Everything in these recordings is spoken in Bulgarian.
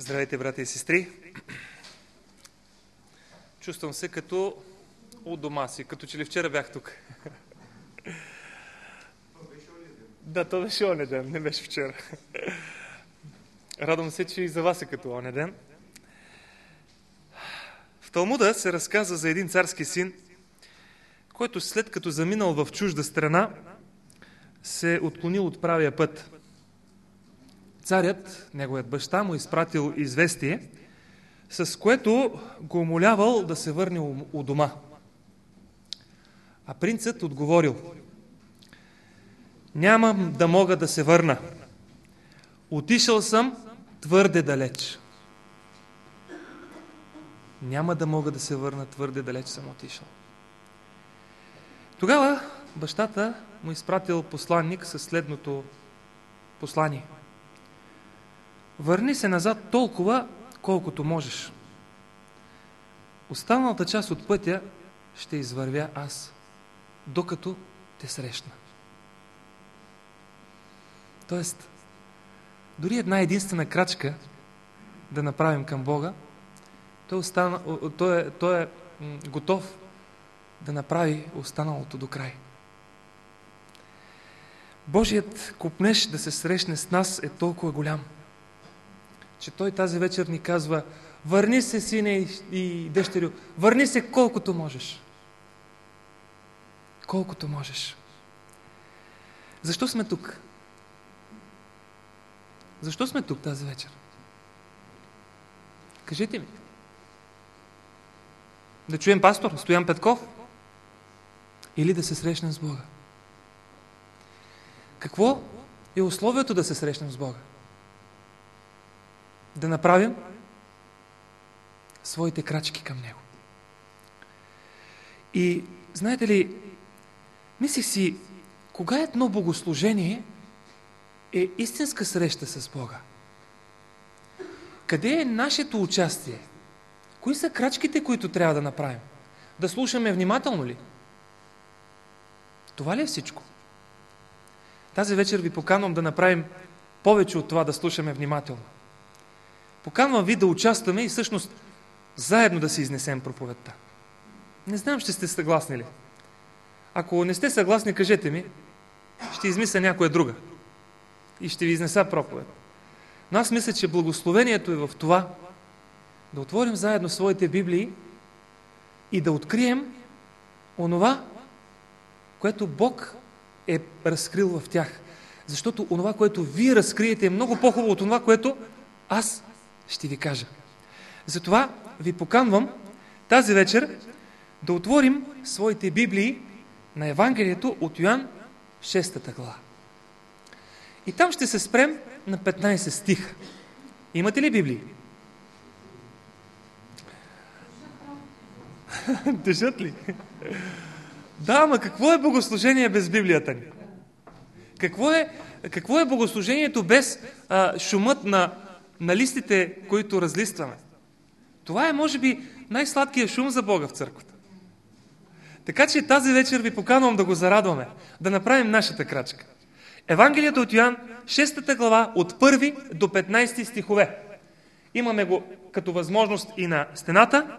Здравейте, брати и сестри! Чувствам се като у дома си, като че ли вчера бях тук. Да, то беше оня ден, не беше вчера. Радвам се, че и за вас е като оня ден. В Талмуда се разказва за един царски син, който след като заминал в чужда страна, се отклонил от правия път. Царят, неговият баща, му изпратил известие, с което го умолявал да се върне у дома. А принцът отговорил, нямам да мога да се върна. Отишъл съм твърде далеч. Няма да мога да се върна, твърде далеч съм отишъл. Тогава бащата му изпратил посланник със следното послание. Върни се назад толкова, колкото можеш. Останалата част от пътя ще извървя аз, докато те срещна. Тоест, дори една единствена крачка да направим към Бога, той, остана, той, е, той е готов да направи останалото до край. Божият купнеж да се срещне с нас е толкова голям, че той тази вечер ни казва върни се, сине и дъщерю, върни се колкото можеш. Колкото можеш. Защо сме тук? Защо сме тук тази вечер? Кажете ми. Да чуем пастор Стоян Петков? Или да се срещнем с Бога? Какво е условието да се срещнем с Бога? Да направим своите крачки към Него. И знаете ли, мислих си, кога едно богослужение е истинска среща с Бога? Къде е нашето участие? Кои са крачките, които трябва да направим? Да слушаме внимателно ли? Това ли е всичко? Тази вечер ви поканвам да направим повече от това да слушаме внимателно. Поканвам ви да участваме и всъщност заедно да си изнесем проповедта. Не знам, ще сте съгласни ли. Ако не сте съгласни, кажете ми, ще измисля някоя друга и ще ви изнеса проповед. Но аз мисля, че благословението е в това да отворим заедно своите Библии и да открием онова, което Бог е разкрил в тях. Защото онова, което вие разкриете е много по-хубаво от онова, което аз ще ви кажа. Затова ви поканвам тази вечер да отворим своите Библии на Евангелието от Йоан 6 глава. И там ще се спрем на 15 стих. Имате ли Библии? Държат ли? Да, ама какво е богослужение без Библията ни? Какво е, какво е богослужението без а, шумът на, на листите, които разлистваме? Това е, може би, най-сладкия шум за Бога в църквата. Така че тази вечер ви поканвам да го зарадваме, да направим нашата крачка. Евангелието от Йоан, 6 глава, от 1 до 15 стихове. Имаме го като възможност и на стената.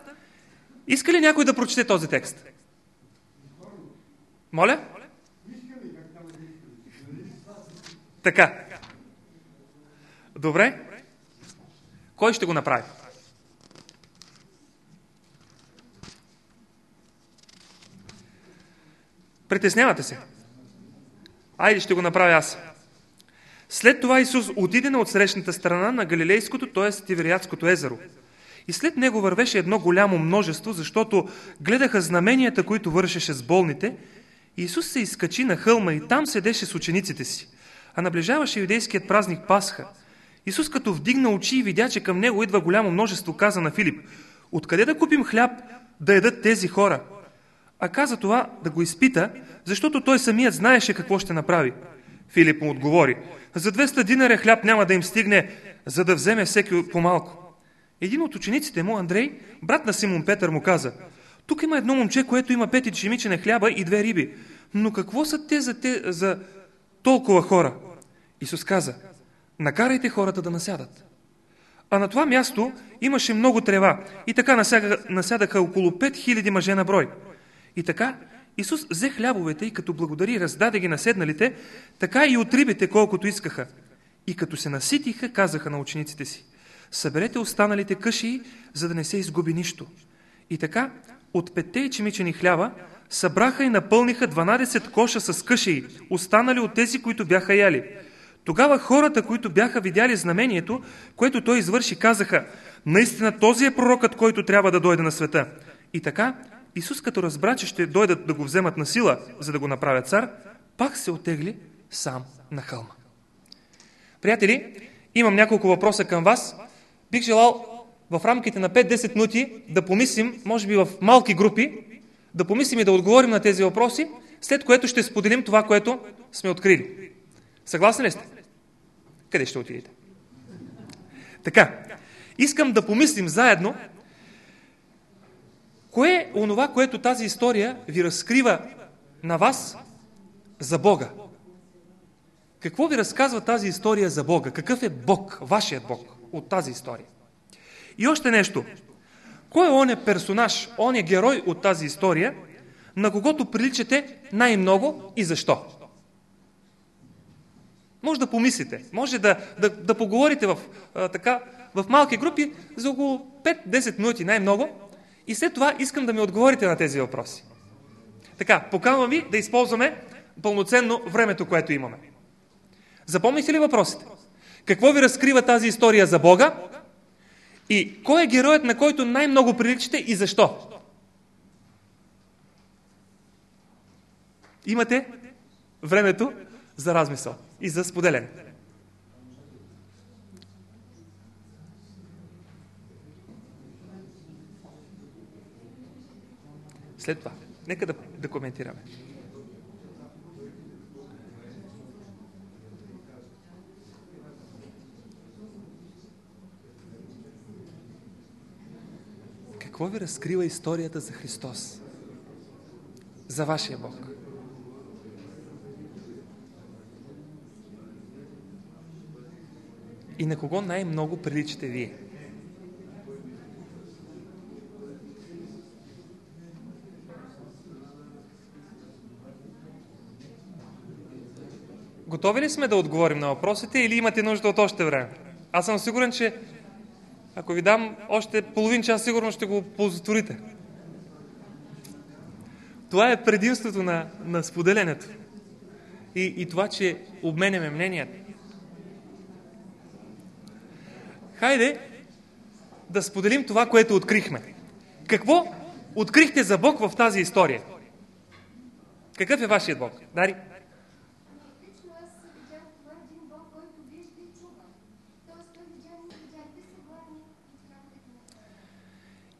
Иска ли някой да прочете този текст? Моля? Така. Добре. Кой ще го направи? Притеснявате се. Айде ще го направя аз. След това Исус отиде на отсрещната страна на Галилейското, т.е. Тивериадското езеро. И след него вървеше едно голямо множество, защото гледаха знаменията, които вършеше с болните. Исус се изкачи на хълма и там седеше с учениците си. А наближаваше юдейският празник Пасха. Исус като вдигна очи и видя, че към него идва голямо множество, каза на Филип, откъде да купим хляб да едат тези хора? А каза това да го изпита, защото той самият знаеше какво ще направи. Филип му отговори, за 200 динаря хляб няма да им стигне, за да вземе всеки по-малко. Един от учениците му, Андрей, брат на Симон Петър, му каза, тук има едно момче, което има пет чемичена хляба и две риби. Но какво са те за, те, за толкова хора? Исус каза, накарайте хората да насядат. А на това място имаше много трева и така насядаха около 5000 мъже на брой. И така Исус взе хлябовете и като благодари раздаде ги на седналите, така и от рибите колкото искаха. И като се наситиха, казаха на учениците си, съберете останалите къши, за да не се изгуби нищо. И така, от петте ечемичени хляба, събраха и напълниха 12 коша с къши, останали от тези, които бяха яли. Тогава хората, които бяха видяли знамението, което той извърши, казаха, наистина този е пророкът, който трябва да дойде на света. И така, Исус като разбра, че ще дойдат да го вземат на сила, за да го направят цар, пак се отегли сам на хълма. Приятели, имам няколко въпроса към вас. Бих желал в рамките на 5-10 минути да помислим, може би в малки групи, да помислим и да отговорим на тези въпроси, след което ще споделим това, което сме открили. Съгласни ли сте? Къде ще отидете? Така, искам да помислим заедно Кое е онова, което тази история ви разкрива на вас за Бога? Какво ви разказва тази история за Бога? Какъв е Бог, вашият Бог от тази история? И още нещо. Кой е оня персонаж, оня герой от тази история, на когото приличате най-много и защо? Може да помислите, може да, да, да поговорите в, а, така, в малки групи за около 5-10 минути най-много и след това искам да ми отговорите на тези въпроси. Така, поканвам ви да използваме пълноценно времето, което имаме. Запомнихте ли въпросите? Какво ви разкрива тази история за Бога? И кой е героят, на който най-много приличате и защо? Имате времето за размисъл и за споделяне. След това, нека да, да коментираме. Какво ви разкрива историята за Христос? За вашия Бог? И на кого най-много приличате вие? Готови ли сме да отговорим на въпросите или имате нужда от още време? Аз съм сигурен, че ако ви дам още половин час, сигурно ще го ползотворите. Това е предимството на, на споделянето. И, и това, че обменяме мненията. Хайде да споделим това, което открихме. Какво открихте за Бог в тази история? Какъв е вашият Бог? Дари?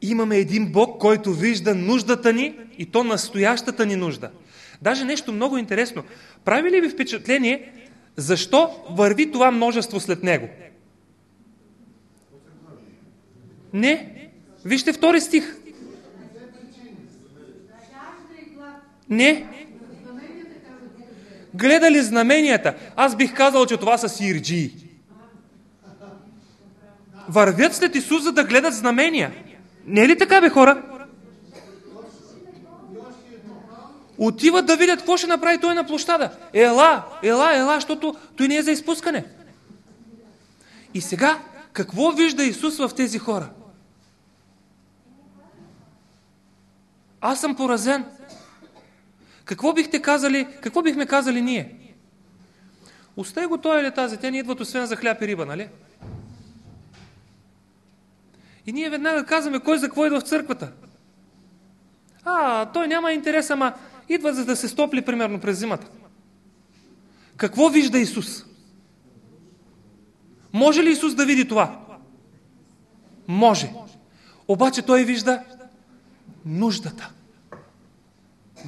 имаме един Бог, който вижда нуждата ни и то настоящата ни нужда. Даже нещо много интересно. Прави ли ви впечатление, защо върви това множество след него? Не. Вижте втори стих. Не. Гледали знаменията. Аз бих казал, че това са сирджии. Вървят след Исус, за да гледат знамения. Не е ли така, бе, хора? Отиват да видят какво ще направи той на площада. Ела, ела, ела, защото той не е за изпускане. И сега, какво вижда Исус в тези хора? Аз съм поразен. Какво бихте казали, какво бихме казали ние? Остай го той или тази, те не идват освен за хляб и риба, нали? И ние веднага казваме кой за какво идва в църквата. А, той няма интерес, ама идва за да се стопли примерно през зимата. Какво вижда Исус? Може ли Исус да види това? Може. Обаче той вижда нуждата.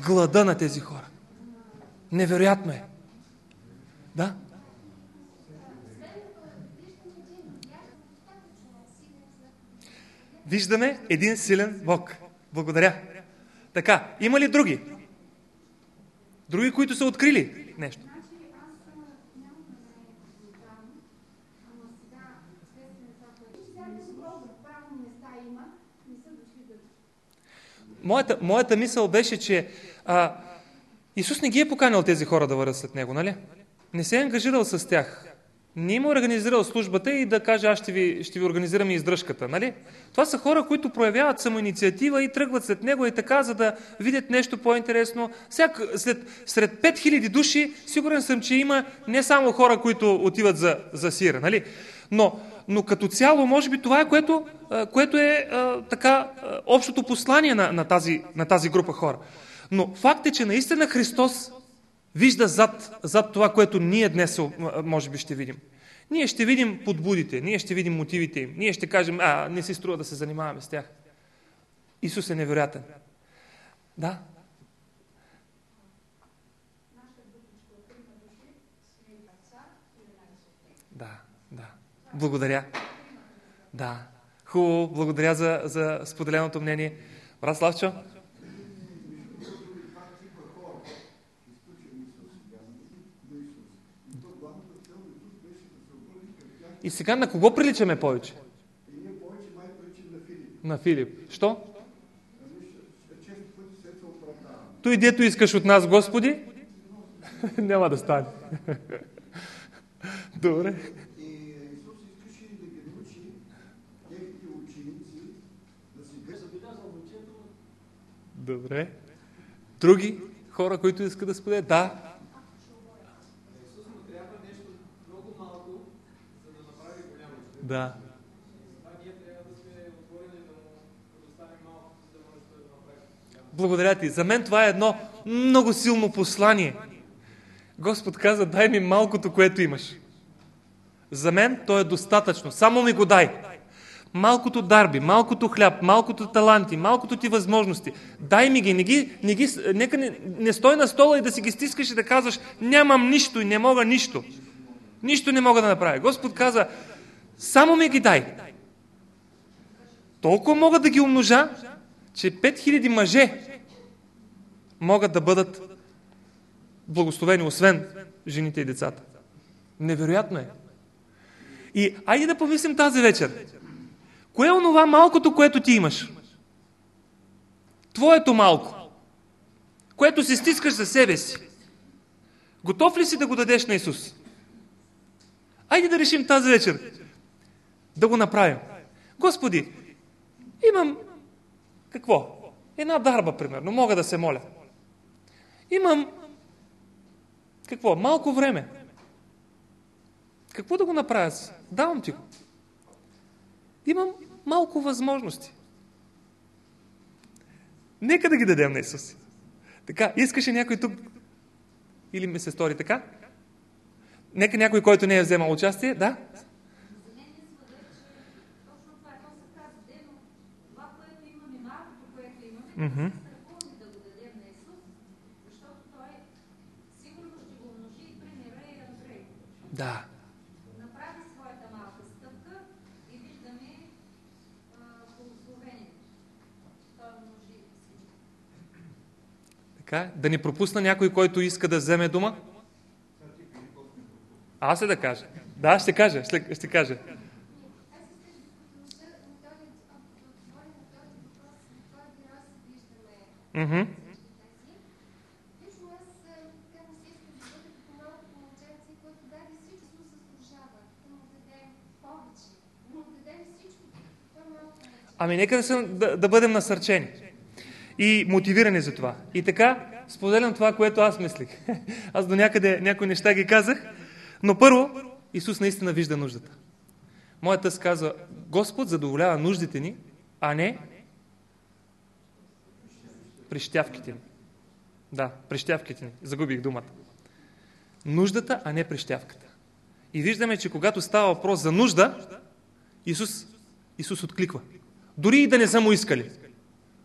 Глада на тези хора. Невероятно е. Да? виждаме един силен Бог. Благодаря. Така, има ли други? Други, които са открили нещо? Моята, моята мисъл беше, че а, Исус не ги е поканил тези хора да върват след Него, нали? Не се е ангажирал с тях. Не им е организирал службата и да каже, аз ще ви, ще ви организирам и издръжката, нали? Това са хора, които проявяват самоинициатива и тръгват след него и така, за да видят нещо по-интересно. Всяк, след, сред 5000 души, сигурен съм, че има не само хора, които отиват за, за сира, нали? Но, но като цяло, може би това е което, което е така общото послание на, на, тази, на тази група хора. Но факт е, че наистина Христос вижда зад, зад това, което ние днес може би ще видим. Ние ще видим подбудите, ние ще видим мотивите им, ние ще кажем, а, не си струва да се занимаваме с тях. Исус е невероятен. Да, да. Благодаря. Да. Хубаво, благодаря за, за споделеното мнение. Брат Славчо? И сега на кого приличаме повече? На Филип. Що? Той дето искаш от нас, Господи, няма да стане. Добре. Добре. Други хора, които искат да споделят? Да. Да. Благодаря ти. За мен това е едно много силно послание. Господ каза, дай ми малкото, което имаш. За мен то е достатъчно. Само ми го дай. Малкото дарби, малкото хляб, малкото таланти, малкото ти възможности. Дай ми ги. Не ги, не ги нека не, не стой на стола и да си ги стискаш и да казваш, нямам нищо и не мога нищо. Нищо не мога да направя. Господ каза, само ми ги дай. Толкова мога да ги умножа, че 5000 мъже могат да бъдат благословени, освен жените и децата. Невероятно е. И айде да помислим тази вечер. Кое е онова малкото, което ти имаш? Твоето малко. Което си стискаш за себе си. Готов ли си да го дадеш на Исус? Айде да решим тази вечер да го направим. Господи, имам какво? Една дарба, примерно. Мога да се моля. Имам какво? Малко време. Какво да го направя? Давам ти го. Имам малко възможности. Нека да ги дадем на Исус. Така, искаше някой тук или ми се стори така? Нека някой, който не е вземал участие, да? Mm-hmm. да го дадем на Исус, защото Той сигурно ще го умножи и примера и Андрей. Да. Направи своята малка стъпка и виждаме благословението. Той умножи всичко. Така, да ни пропусна някой, който иска да вземе дума? Аз е да кажа. Да, ще кажа, ще, ще кажа. Mm-hmm. Ами нека да, съм, да, да бъдем насърчени и мотивирани за това. И така, споделям това, което аз мислих. Аз до някъде някои неща ги казах, но първо, Исус наистина вижда нуждата. Моята тъс казва, Господ задоволява нуждите ни, а не прищявките ни. Да, прищявките ни. Загубих думата. Нуждата, а не прищявката. И виждаме, че когато става въпрос за нужда, Исус, Исус откликва. Дори и да не са му искали.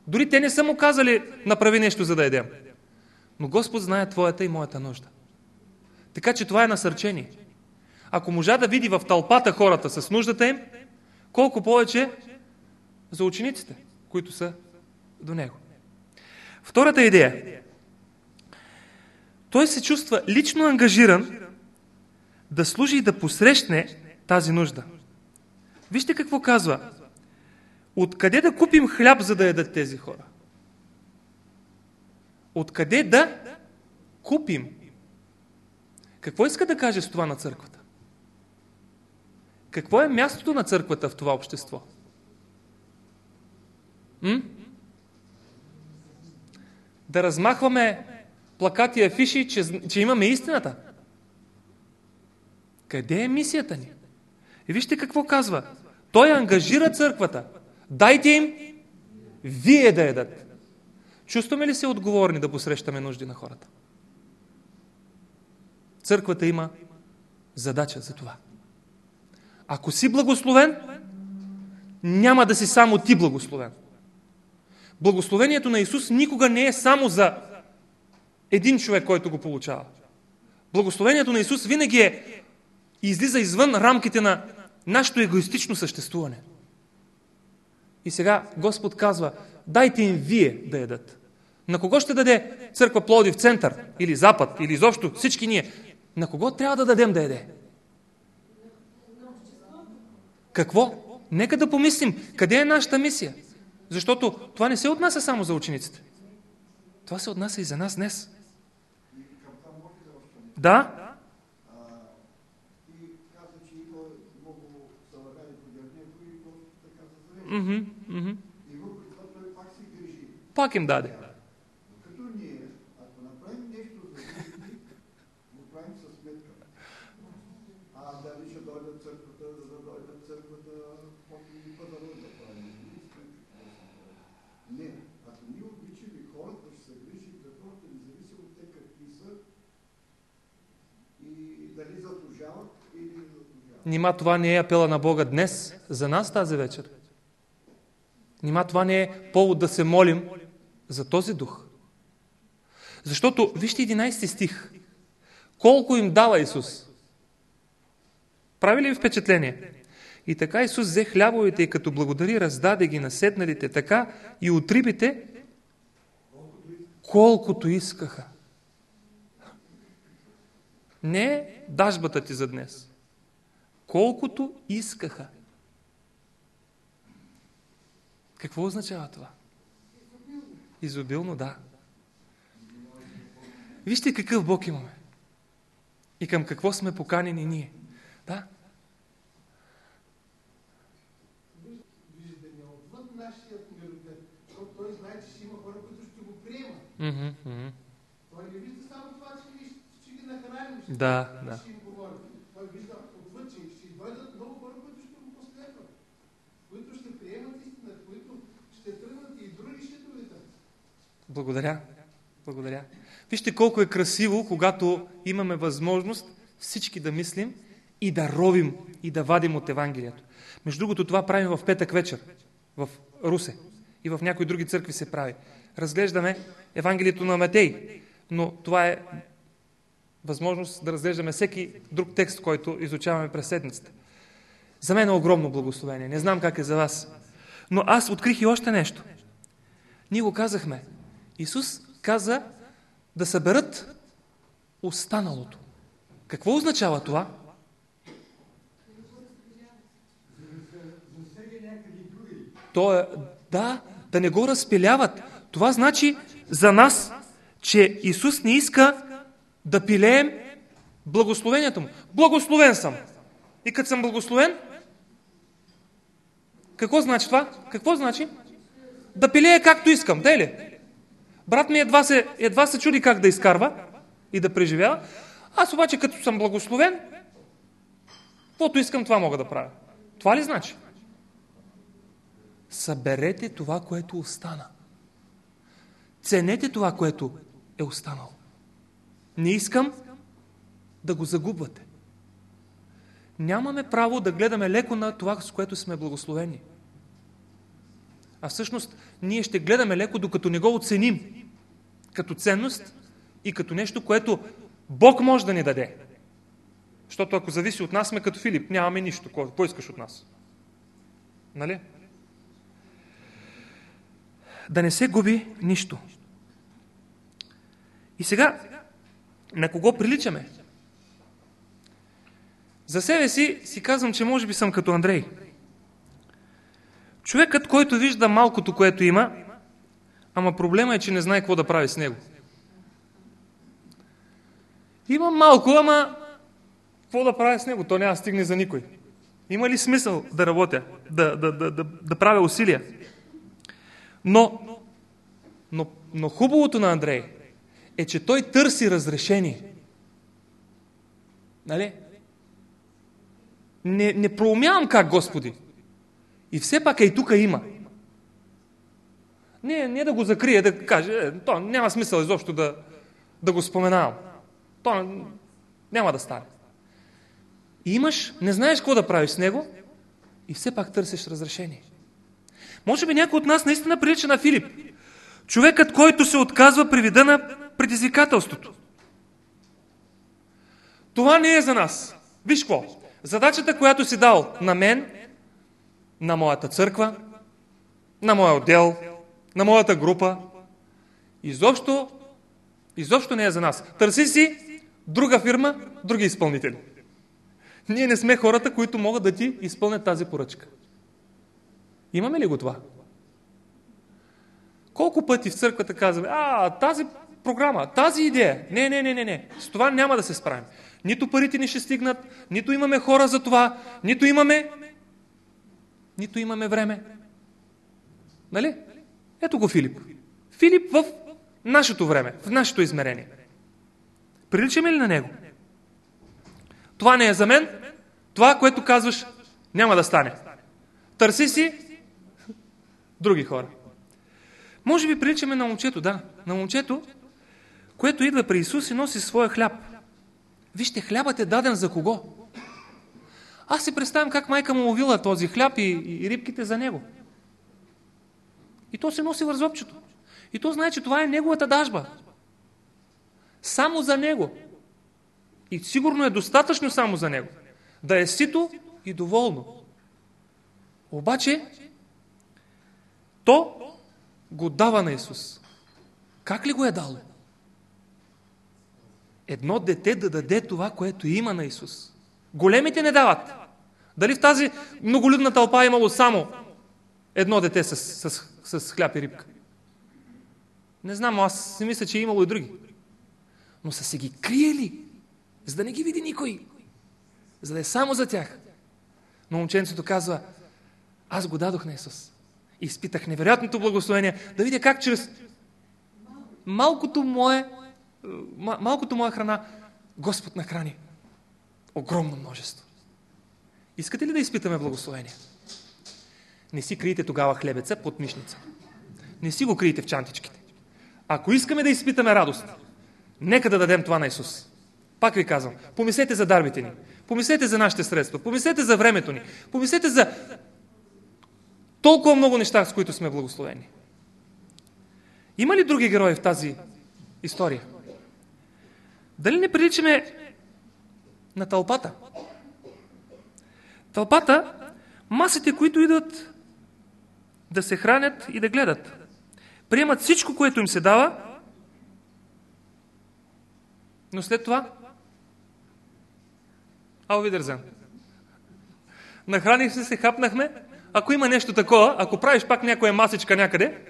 Дори те не са му казали, направи нещо, за да едем. Но Господ знае твоята и моята нужда. Така че това е насърчение. Ако можа да види в тълпата хората с нуждата им, колко повече за учениците, които са до Него. Втората идея. Той се чувства лично ангажиран да служи и да посрещне тази нужда. Вижте какво казва. Откъде да купим хляб, за да ядат тези хора? Откъде да купим? Какво иска да каже с това на църквата? Какво е мястото на църквата в това общество? М? Да размахваме плакати и афиши, че, че имаме истината. Къде е мисията ни? И вижте какво казва. Той ангажира църквата. Дайте им вие да едат. Чувстваме ли се отговорни да посрещаме нужди на хората? Църквата има задача за това. Ако си благословен, няма да си само ти благословен. Благословението на Исус никога не е само за един човек, който го получава. Благословението на Исус винаги е излиза извън рамките на нашето егоистично съществуване. И сега Господ казва, дайте им вие да ядат. На кого ще даде църква Плоди в център? Или Запад? Или изобщо всички ние? На кого трябва да дадем да яде? Какво? Нека да помислим, къде е нашата мисия? Защото това не се отнася само за учениците. Това се отнася и за нас днес. Да? Mm-hmm, mm-hmm. Пак им даде. Като ние, ако направим нещо за го правим със сметка. А дали ще дойдат църквата, за да дойдат църквата, ни пазаруват да правим. Не, ако ние обичаме хората, ще се грижим за хората, независимо от те какви са и дали заслужават или не заслужават. Нима това не е апела на Бога днес, за нас тази вечер. Нима това не е повод да се молим за този дух. Защото, вижте 11 стих. Колко им дава Исус? Прави ли ви впечатление? И така Исус взе хлябовете и като благодари, раздаде ги на седналите, така и от рибите, колкото искаха. Не дажбата ти за днес. Колкото искаха. Какво означава това? Изобилно, да. Вижте какъв Бог имаме. И към какво сме поканени ние. Да? Миротет, защото той знае, че ще има хора, които ще го приемат. Мгм, мгм. Той не вижда само това, че ги, нахраним, Да, да. ще им говорим. Той вижда отвъд, че ще дойдат много хора, които ще го последват, които ще приемат истината, които ще тръгнат и други ще дойдат. Благодаря. Благодаря. Вижте колко е красиво, когато имаме възможност всички да мислим и да ровим и да вадим от Евангелието. Между другото, това правим в петък вечер, в Русе. И в някои други църкви се прави. Разглеждаме Евангелието на Матей, но това е възможност да разглеждаме всеки друг текст, който изучаваме през седмицата. За мен е огромно благословение. Не знам как е за вас. Но аз открих и още нещо. Ние го казахме. Исус каза да съберат останалото. Какво означава това? То е, да, да не го разпиляват. Това значи за нас, че Исус не иска да пилеем благословението му. Благословен съм. И като съм благословен, какво значи това? Какво значи? Да пилея както искам, тъй ли? Брат ми едва се, едва се чуди как да изкарва и да преживява. Аз обаче като съм благословен, каквото искам, това мога да правя. Това ли значи? Съберете това, което остана. Ценете това, което е останало. Не искам да го загубвате. Нямаме право да гледаме леко на това, с което сме благословени. А всъщност ние ще гледаме леко, докато не го оценим като ценност и като нещо, което Бог може да ни даде. Защото ако зависи от нас, сме като Филип. Нямаме нищо. Какво искаш от нас? Нали? Да не се губи нищо. И сега, на кого приличаме? За себе си си казвам, че може би съм като Андрей. Човекът, който вижда малкото, което има, ама проблема е, че не знае какво да прави с него. Имам малко, ама какво да правя с него? То няма стигне за никой. Има ли смисъл да работя, да, да, да, да, да правя усилия? Но, но, но хубавото на Андрей е, че той търси разрешение. Нали? Не, не проумявам как, Господи. И все пак е и тук има. Не, не да го закрие, да каже, е, то няма смисъл изобщо да, да го споменавам. То няма да стане. И имаш, не знаеш какво да правиш с него и все пак търсиш разрешение. Може би някой от нас наистина прилича на Филип. Човекът, който се отказва при вида на предизвикателството. Това не е за нас. Виж какво. Задачата, която си дал на мен, на моята църква, на моя отдел, на моята група, изобщо, изобщо не е за нас. Търси си друга фирма, други изпълнители. Ние не сме хората, които могат да ти изпълнят тази поръчка. Имаме ли го това? Колко пъти в църквата казваме, а, тази програма, тази идея. Не, не, не, не, не. С това няма да се справим. Нито парите ни ще стигнат, нито имаме хора за това, нито имаме, нито имаме време. Нали? Ето го Филип. Филип в нашето време, в нашето измерение. Приличаме ли на него? Това не е за мен. Това, което казваш, няма да стане. Търси си други хора. Може би приличаме на момчето, да. На момчето, което идва при Исус и носи своя хляб. Вижте, хлябът е даден за кого? Аз си представям как майка му ловила този хляб и, и рибките за него. И то се носи вързопчето. И то знае, че това е неговата дажба. Само за него. И сигурно е достатъчно само за него. Да е сито и доволно. Обаче, то го дава на Исус. Как ли го е дало? Едно дете да даде това, което има на Исус. Големите не дават. Дали в тази многолюдна тълпа е имало само едно дете с, с, с хляб и рибка? Не знам, аз си мисля, че е имало и други. Но са се ги криели, за да не ги види никой. За да е само за тях. Но момченцето казва, аз го дадох на Исус. И изпитах невероятното благословение да видя как чрез малкото мое, малкото моя храна Господ нахрани огромно множество. Искате ли да изпитаме благословение? Не си криете тогава хлебеца под мишница. Не си го криете в чантичките. Ако искаме да изпитаме радост, нека да дадем това на Исус. Пак ви казвам, помислете за дарбите ни. Помислете за нашите средства. Помислете за времето ни. Помислете за толкова много неща, с които сме благословени. Има ли други герои в тази история? Дали не приличаме на тълпата? Тълпата, масите, които идват да се хранят и да гледат. Приемат всичко, което им се дава, но след това Ау, видерзен. Нахраних се, се хапнахме, ако има нещо такова, ако правиш пак някоя масичка някъде,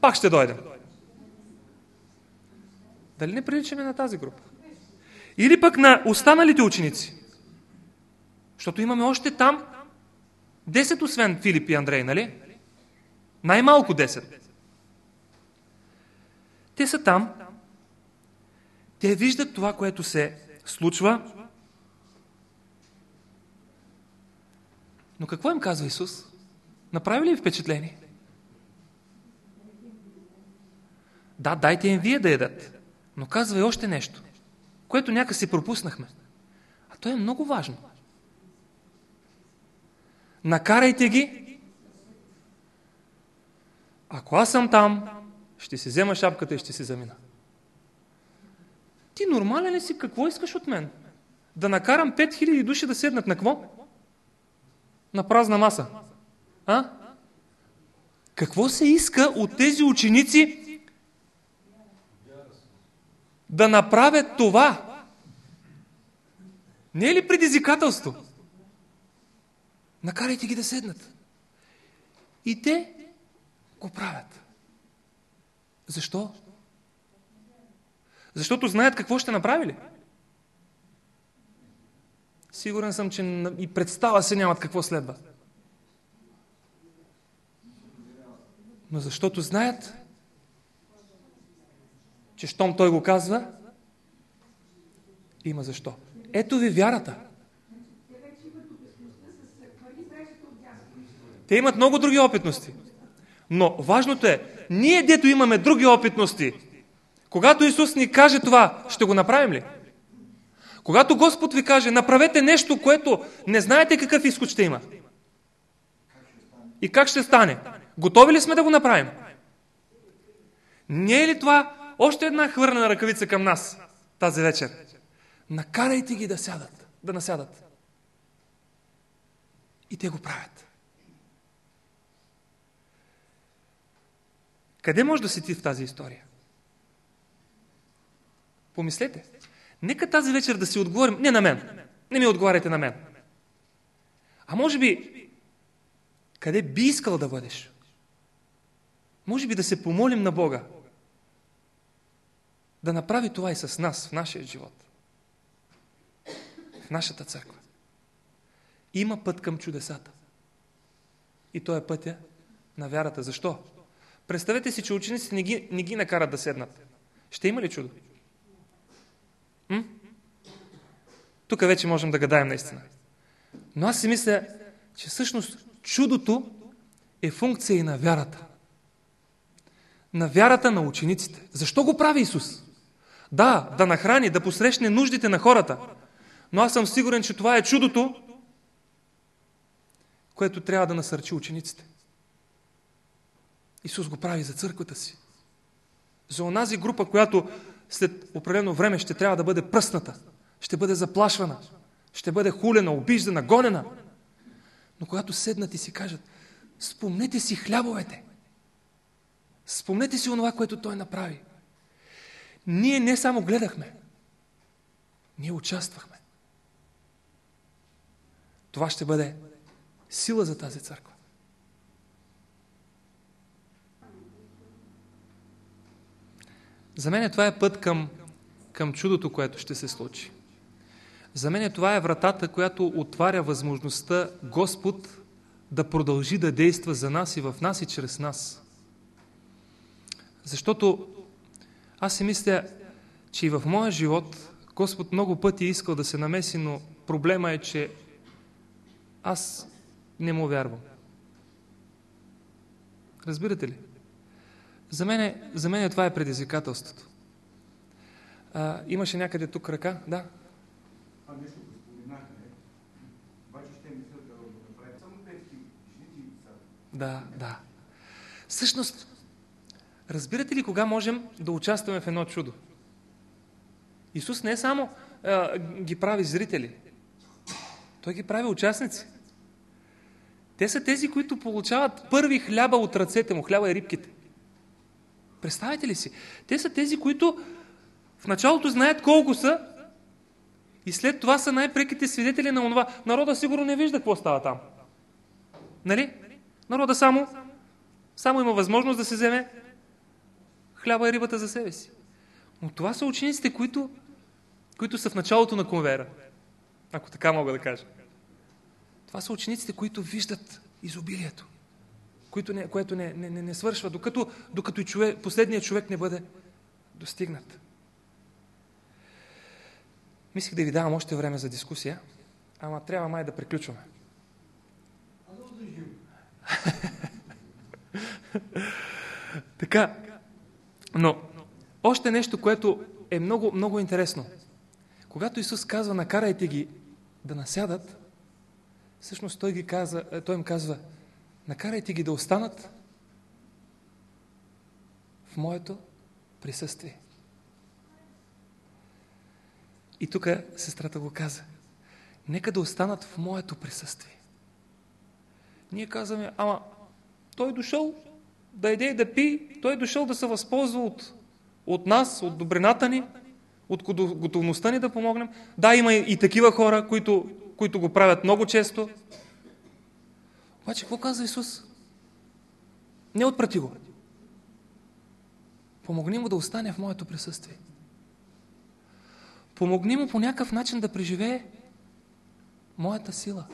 пак ще дойдем. Дали не приличаме на тази група? Или пък на останалите ученици? Защото имаме още там 10 освен Филип и Андрей, нали? Най-малко 10. Те са там. Те виждат това, което се случва Но какво им казва Исус? Направи ли впечатление? Да, дайте им вие да ядат. Но казва и още нещо, което някак си пропуснахме. А то е много важно. Накарайте ги. Ако аз съм там, ще си взема шапката и ще си замина. Ти нормален ли си? Какво искаш от мен? Да накарам 5000 души да седнат на какво? на празна маса. А? Какво се иска от тези ученици да направят това? Не е ли предизвикателство? Накарайте ги да седнат. И те го правят. Защо? Защото знаят какво ще направили. Сигурен съм, че и представа се нямат какво следва. Но защото знаят, че щом той го казва, има защо. Ето ви вярата. Те имат много други опитности. Но важното е, ние дето имаме други опитности, когато Исус ни каже това, ще го направим ли? Когато Господ ви каже, направете нещо, което не знаете какъв изход ще има. И как ще стане? Готови ли сме да го направим? Не е ли това още една хвърлена ръкавица към нас тази вечер? Накарайте ги да сядат, да насядат. И те го правят. Къде може да си ти в тази история? Помислете. Нека тази вечер да си отговорим. Не на мен. Не ми отговаряйте на мен. А може би, къде би искал да бъдеш? Може би да се помолим на Бога. Да направи това и с нас, в нашия живот. В нашата църква. Има път към чудесата. И то е пътя на вярата. Защо? Представете си, че учениците не ги, не ги накарат да седнат. Ще има ли чудо? М? Тук вече можем да гадаем наистина. Но аз си мисля, че всъщност чудото е функция и на вярата. На вярата на учениците. Защо го прави Исус? Да, да нахрани, да посрещне нуждите на хората. Но аз съм сигурен, че това е чудото, което трябва да насърчи учениците. Исус го прави за църквата си. За онази група, която след определено време ще трябва да бъде пръсната, ще бъде заплашвана, ще бъде хулена, обиждана, гонена. Но когато седнат и си кажат, спомнете си хлябовете, спомнете си онова, което той направи. Ние не само гледахме, ние участвахме. Това ще бъде сила за тази църква. За мен това е път към, към чудото, което ще се случи. За мен това е вратата, която отваря възможността Господ да продължи да действа за нас и в нас и чрез нас. Защото аз си мисля, че и в моя живот Господ много пъти е искал да се намеси, но проблема е, че аз не му вярвам. Разбирате ли? За мен, за мен това е предизвикателството. А, имаше някъде тук ръка? Да. Това нещо го споменаха, не? Обаче ще мисля да го направят само петки, жените и деца. Да, да. Всъщност, разбирате ли кога можем да участваме в едно чудо? Исус не е само а, ги прави зрители. Той ги прави участници. Те са тези, които получават първи хляба от ръцете му, хляба и рибките. Представете ли си? Те са тези, които в началото знаят колко са и след това са най-преките свидетели на това. Народа сигурно не вижда какво става там. Нали? Народа само, само има възможност да се вземе хляба и рибата за себе си. Но това са учениците, които, които са в началото на конвера. Ако така мога да кажа. Това са учениците, които виждат изобилието които не, което не, не, не, не свършва, докато, докато и човек, последният човек не бъде достигнат. Мислих да ви давам още време за дискусия, ама трябва май да приключваме. така, но още нещо, което е много, много интересно. Когато Исус казва, накарайте ги да насядат, всъщност той, ги каза, той им казва, накарайте ги да останат в моето присъствие. И тук сестрата го каза. Нека да останат в моето присъствие. Ние казваме, ама той е дошъл да еде и да пи, той е дошъл да се възползва от, от нас, от добрината ни, от готовността ни да помогнем. Да, има и такива хора, които, които го правят много често, обаче какво каза Исус? Не отпрати го. Помогни му да остане в моето присъствие. Помогни му по някакъв начин да преживее моята сила.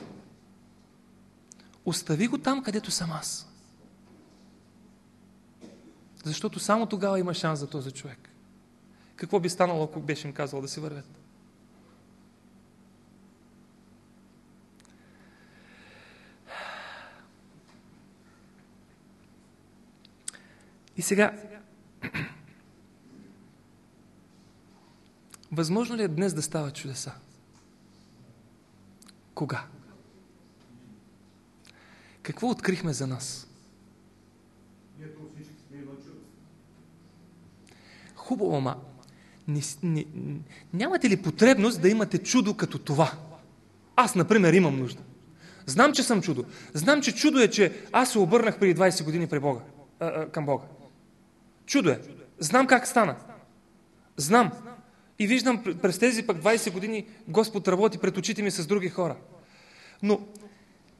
Остави го там, където съм аз. Защото само тогава има шанс за този човек. Какво би станало, ако беше им казал да си вървят? И сега, възможно ли е днес да стават чудеса? Кога? Какво открихме за нас? Хубаво, ама не, не, нямате ли потребност да имате чудо като това? Аз, например, имам нужда. Знам, че съм чудо. Знам, че чудо е, че аз се обърнах преди 20 години при Бога, към Бога. Чудо е. Знам как стана. Знам. И виждам през тези пък 20 години Господ работи пред очите ми с други хора. Но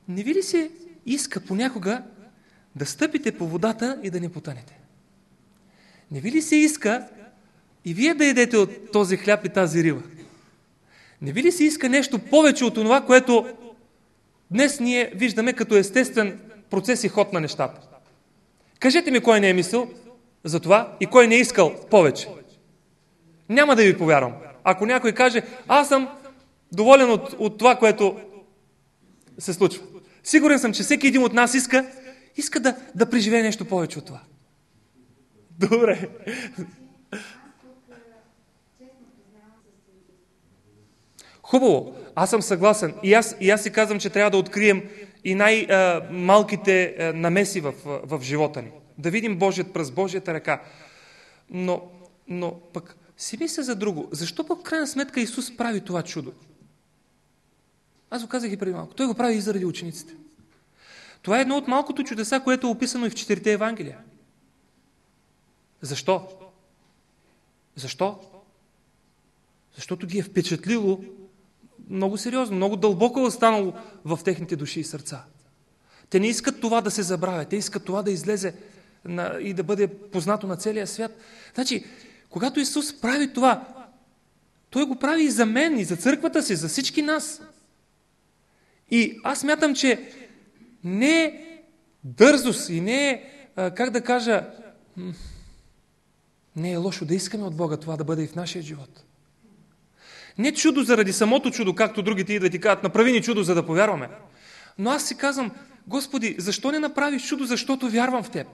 не ви ли се иска понякога да стъпите по водата и да не потънете? Не ви ли се иска и вие да едете от този хляб и тази риба? Не ви ли се иска нещо повече от това, което днес ние виждаме като естествен процес и ход на нещата? Кажете ми кой не е мислил за това и кой не е искал повече. Няма да ви повярвам. Ако някой каже, аз съм доволен от, от това, което се случва. Сигурен съм, че всеки един от нас иска, иска да, да преживее нещо повече от това. Добре. Хубаво, аз съм съгласен. И аз, и аз си казвам, че трябва да открием и най-малките намеси в, в живота ни. Да видим Божият пръст, Божията ръка. Но, но пък си мисля за друго. Защо пък в крайна сметка Исус прави това чудо? Аз го казах и преди малко. Той го прави и заради учениците. Това е едно от малкото чудеса, което е описано и в четирите Евангелия. Защо? Защо? Защото ги е впечатлило много сериозно, много дълбоко е останало в техните души и сърца. Те не искат това да се забравя, те искат това да излезе на, и да бъде познато на целия свят. Значи, когато Исус прави това, Той го прави и за мен, и за църквата си, за всички нас. И аз мятам, че не е дързост и не е, как да кажа, не е лошо да искаме от Бога това да бъде и в нашия живот. Не чудо заради самото чудо, както другите идват и казват, направи ни чудо, за да повярваме. Но аз си казвам, Господи, защо не направиш чудо, защото вярвам в Теб?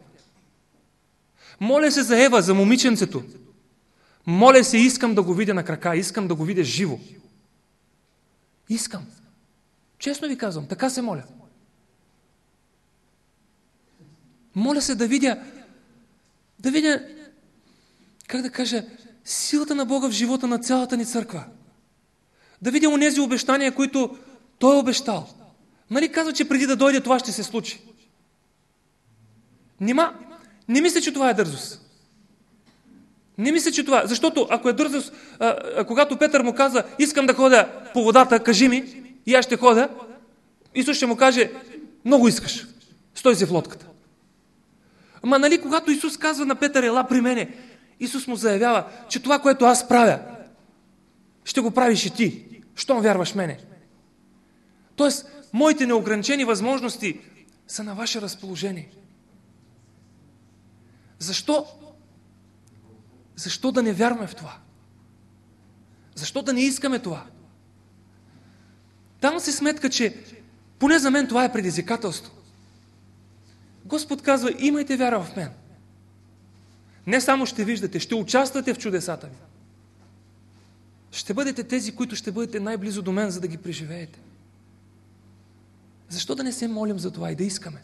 Моля се за Ева, за момиченцето. Моля се, искам да го видя на крака, искам да го видя живо. Искам. Честно ви казвам, така се моля. Моля се да видя, да видя, как да кажа, силата на Бога в живота на цялата ни църква. Да видя онези обещания, които Той е обещал. Нали казва, че преди да дойде това ще се случи? Нима, не мисля, че това е дързост. Не мисля, че това. Защото ако е дързост, а, а, когато Петър му каза, искам да ходя по водата, кажи ми, и аз ще ходя, Исус ще му каже, много искаш. Стой се в лодката. Ама нали, когато Исус казва на Петър, ела при мене, Исус му заявява, че това, което аз правя, ще го правиш и ти. Щом вярваш мене? Тоест, моите неограничени възможности са на ваше разположение. Защо? Защо да не вярваме в това? Защо да не искаме това? Давам си сметка, че поне за мен това е предизвикателство. Господ казва, имайте вяра в мен. Не само ще виждате, ще участвате в чудесата ми. Ще бъдете тези, които ще бъдете най-близо до мен, за да ги преживеете. Защо да не се молим за това и да искаме?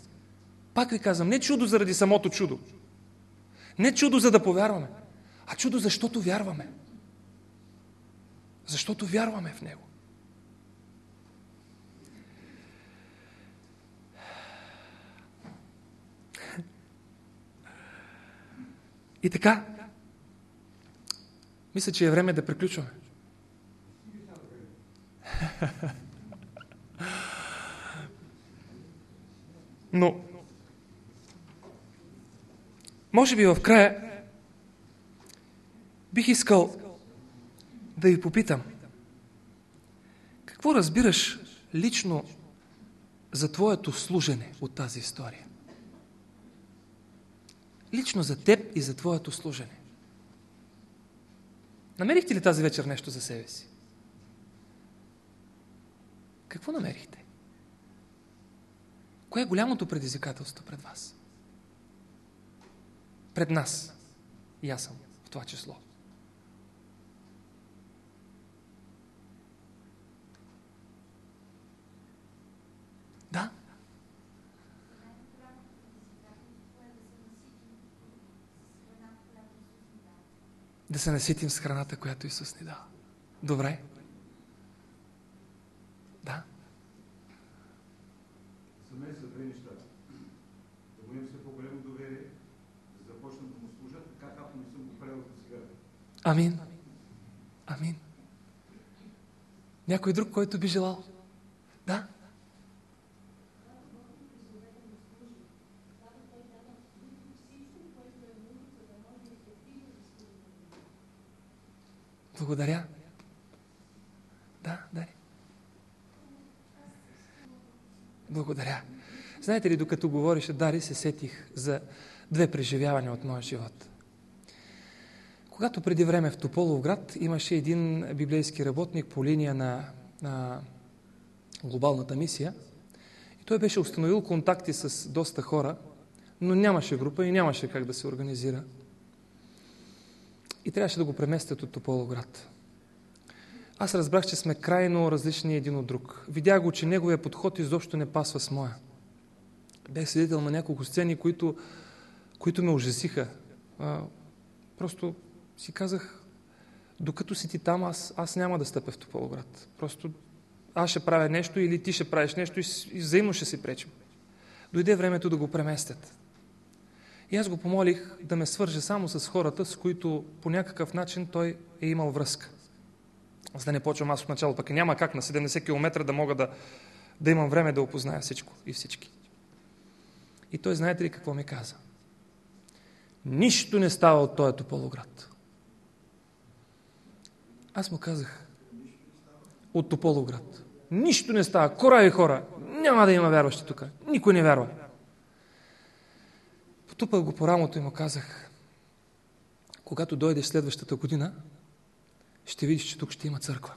Пак ви казвам, не чудо заради самото чудо. Не чудо за да повярваме, а чудо защото вярваме. Защото вярваме в Него. И така, мисля, че е време да приключваме. Но, може би в края бих искал да ви попитам. Какво разбираш лично за твоето служене от тази история? Лично за теб и за твоето служене. Намерихте ли тази вечер нещо за себе си? Какво намерихте? Кое е голямото предизвикателство пред вас? Пред нас. И аз съм в това число. Да. Да се наситим с храната, която Исус ни дава. Добре. Да. За мен са две неща. Да му имам все по-голямо доверие, да започна да му служа така, както не съм го правил до сега. Амин. Амин. Някой друг, който би желал? Да. Благодаря. Да, да. Благодаря. Знаете ли, докато говореше Дари, се сетих за две преживявания от моя живот. Когато преди време в Тополовград имаше един библейски работник по линия на, на глобалната мисия и той беше установил контакти с доста хора, но нямаше група и нямаше как да се организира. И трябваше да го преместят от Тополовград. Аз разбрах, че сме крайно различни един от друг. Видях го, че неговия подход изобщо не пасва с моя. Бях свидетел на няколко сцени, които, които ме ужасиха. Просто си казах, докато си ти там, аз, аз няма да стъпя в Тополград. Просто аз ще правя нещо или ти ще правиш нещо и, и взаимно ще си пречим. Дойде времето да го преместят. И аз го помолих да ме свърже само с хората, с които по някакъв начин той е имал връзка. За да не почвам аз от начало, пък няма как на 70 км да мога да, да имам време да опозная всичко и всички. И той знаете ли какво ми каза? Нищо не става от този Тополоград. Аз му казах от Тополоград. Нищо не става. Корави хора. Няма да има вярващи тук. Никой не вярва. Потупах го по рамото и му казах, когато дойдеш следващата година, ще видиш, че тук ще има църква.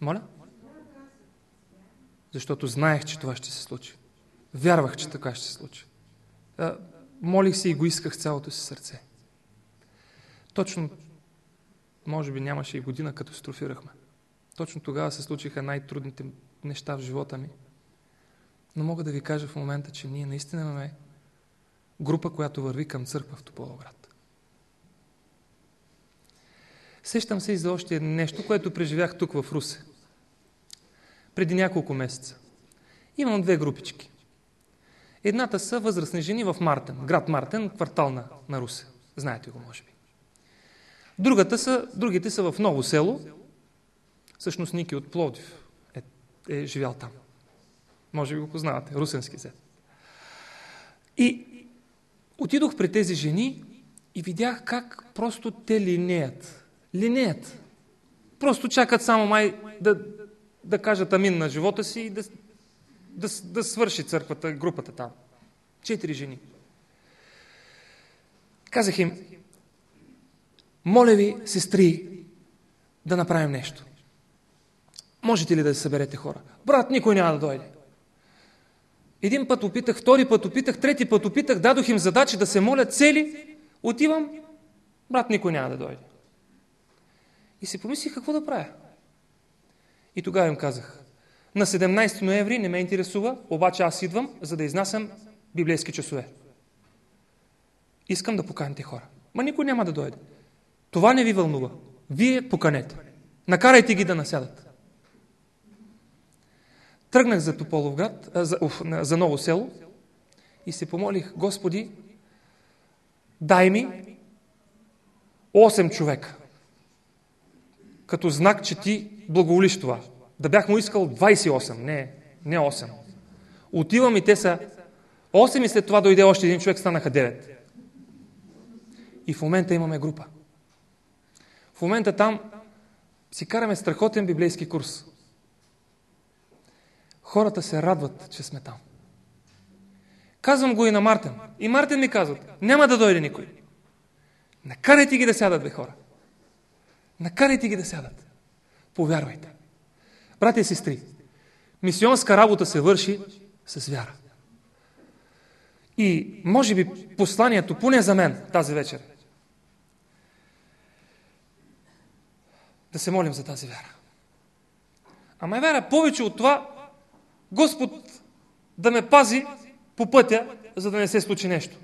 Моля? Защото знаех, че това ще се случи. Вярвах, че така ще се случи. Молих се и го исках цялото си сърце. Точно, може би нямаше и година, като строфирахме. Точно тогава се случиха най-трудните неща в живота ми. Но мога да ви кажа в момента, че ние наистина имаме група, която върви към църква в Тополовград. Сещам се и за още нещо, което преживях тук в Русе. Преди няколко месеца. Имам две групички. Едната са възрастни жени в Мартен, град Мартен, квартал на, на Русе. Знаете го, може би. Другата са, другите са в ново село. Всъщност Ники от Плодив е, е живял там. Може би го познавате. Русенски зет. И отидох при тези жени и видях как просто те линеят. Линеят. Просто чакат само май да, да кажат амин на живота си и да, да, да свърши църквата, групата там. Четири жени. Казах им, моля ви, сестри, да направим нещо. Можете ли да се съберете хора? Брат, никой няма да дойде. Един път опитах, втори път опитах, трети път опитах, дадох им задачи да се молят цели. Отивам, брат, никой няма да дойде. И си помислих какво да правя. И тогава им казах, на 17 ноември не ме интересува, обаче аз идвам, за да изнасям библейски часове. Искам да поканите хора. Ма никой няма да дойде. Това не ви вълнува. Вие поканете. Накарайте ги да насядат. Тръгнах за Тополовград, за, уф, за Ново село и се помолих, Господи, дай ми 8 човека. Като знак, че ти благоволиш това. Да бях му искал 28, не, не 8. Отивам и те са 8 и след това дойде още един човек, станаха 9. и в момента имаме група. В момента там си караме страхотен библейски курс. Хората се радват, че сме там. Казвам го и на Мартин. И Мартин ми казват, няма да дойде никой. Накарайте ги да сядат, бе хора. Накарайте ги да сядат. Повярвайте. Брати и сестри, мисионска работа се върши с вяра. И може би посланието, поне за мен тази вечер, да се молим за тази вяра. Ама е вяра повече от това Господ да ме пази по пътя, за да не се случи нещо.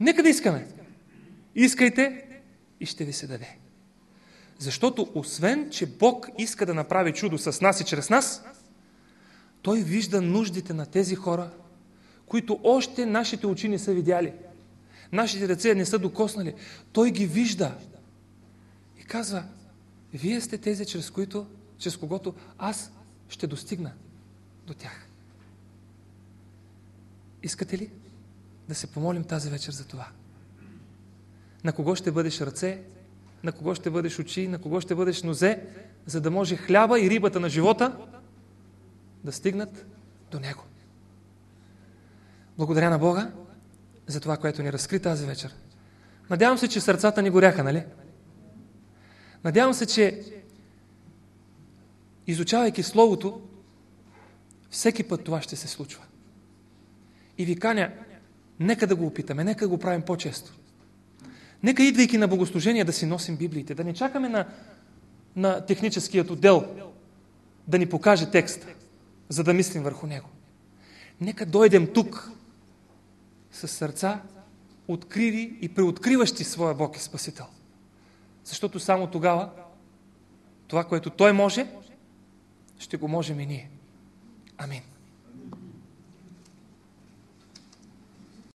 Нека да искаме. Искайте и ще ви се даде. Защото освен, че Бог иска да направи чудо с нас и чрез нас, Той вижда нуждите на тези хора, които още нашите очи не са видяли. Нашите ръце не са докоснали. Той ги вижда. И казва, вие сте тези, чрез, които, чрез когото аз ще достигна до тях. Искате ли да се помолим тази вечер за това? На кого ще бъдеш ръце, на кого ще бъдеш очи, на кого ще бъдеш нозе, за да може хляба и рибата на живота да стигнат до Него. Благодаря на Бога за това, което ни разкри тази вечер. Надявам се, че сърцата ни горяха, нали? Надявам се, че изучавайки Словото, всеки път това ще се случва. И ви каня, нека да го опитаме, нека го правим по-често. Нека идвайки на богослужение да си носим Библиите, да не чакаме на, на техническият отдел да ни покаже текст, за да мислим върху него. Нека дойдем тук с сърца, откриви и преоткриващи своя Бог и Спасител. Защото само тогава това, което Той може, ще го можем и ние. Амин.